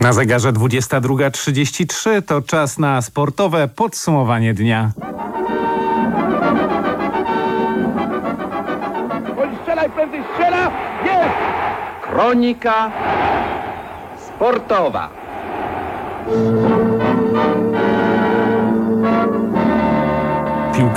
Na zegarze 22.33 to czas na sportowe podsumowanie dnia. Strzelaj, prędzej strzela! Jest! Kronika sportowa. Piłka